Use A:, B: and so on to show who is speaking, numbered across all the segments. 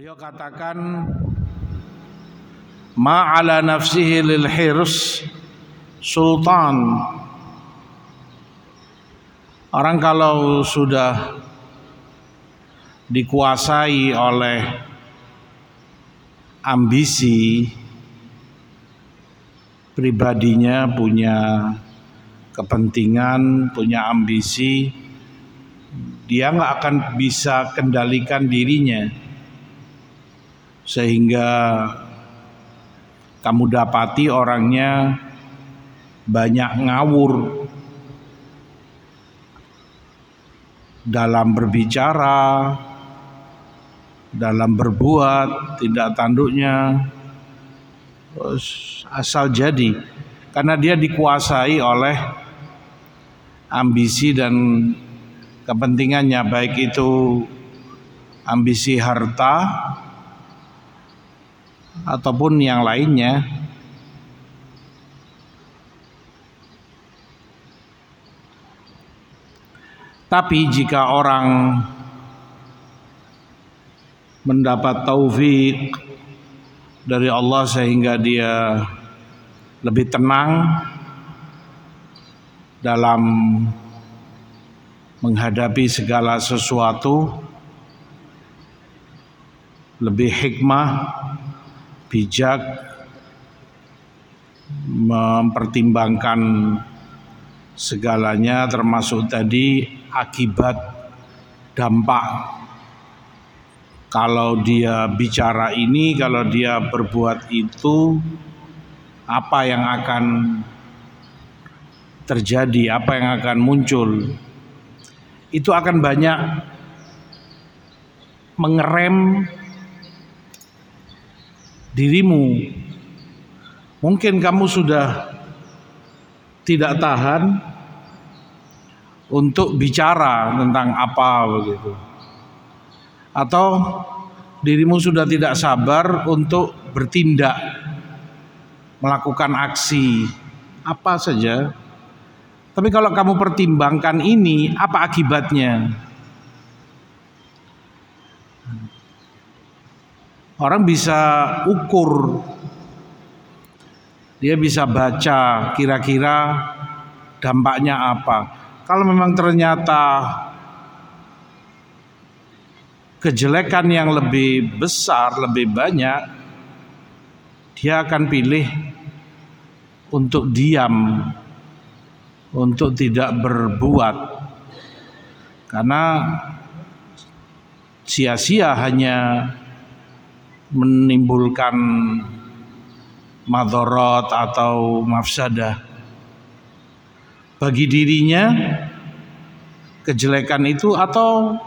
A: Beliau katakan ma'ala nafsihi lil hirs sultan. Orang kalau sudah dikuasai oleh ambisi pribadinya punya kepentingan, punya ambisi, dia nggak akan bisa kendalikan dirinya sehingga kamu dapati orangnya banyak ngawur dalam berbicara, dalam berbuat, tidak tanduknya. Asal jadi karena dia dikuasai oleh ambisi dan kepentingannya baik itu ambisi harta ataupun yang lainnya. Tapi jika orang mendapat taufik dari Allah sehingga dia lebih tenang dalam menghadapi segala sesuatu, lebih hikmah, bijak, mempertimbangkan segalanya termasuk tadi akibat dampak. Kalau dia bicara ini, kalau dia berbuat itu, apa yang akan terjadi, apa yang akan muncul, itu akan banyak mengerem dirimu. Mungkin kamu sudah tidak tahan, untuk bicara tentang apa begitu. Atau dirimu sudah tidak sabar untuk bertindak melakukan aksi apa saja. Tapi kalau kamu pertimbangkan ini, apa akibatnya? Orang bisa ukur, dia bisa baca kira-kira dampaknya apa. Kalau memang ternyata kejelekan yang lebih besar, lebih banyak, dia akan pilih untuk diam, untuk tidak berbuat, karena sia-sia hanya menimbulkan madorot atau mafsadah. Bagi dirinya kejelekan itu atau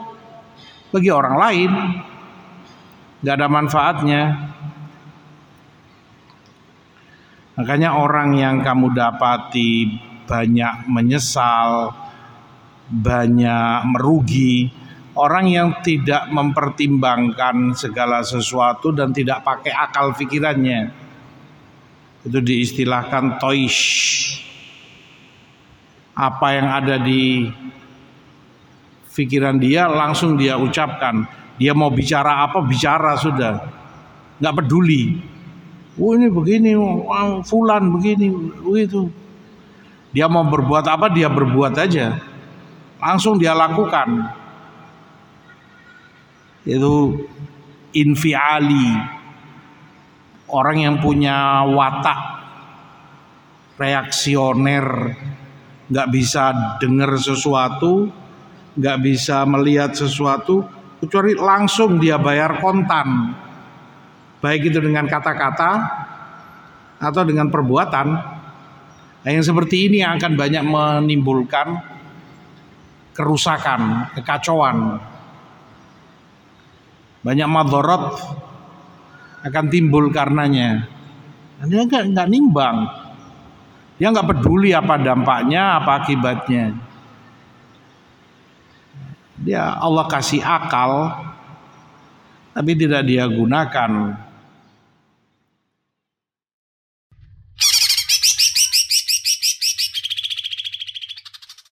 A: bagi orang lain nggak ada manfaatnya. Makanya orang yang kamu dapati banyak menyesal banyak merugi orang yang tidak mempertimbangkan segala sesuatu dan tidak pakai akal pikirannya itu diistilahkan toish. Apa yang ada di pikiran dia langsung dia ucapkan. Dia mau bicara apa bicara sudah. Nggak peduli. Oh ini begini oh, fulan begini begitu. Dia mau berbuat apa dia berbuat aja. Langsung dia lakukan itu infiali orang yang punya watak reaksioner nggak bisa dengar sesuatu, nggak bisa melihat sesuatu, kecuali langsung dia bayar kontan, baik itu dengan kata-kata atau dengan perbuatan. Nah, yang seperti ini yang akan banyak menimbulkan kerusakan, kekacauan. Banyak madorot akan timbul karenanya. Dia nggak nggak nimbang. Dia nggak peduli apa dampaknya, apa akibatnya. Dia Allah kasih akal, tapi tidak dia gunakan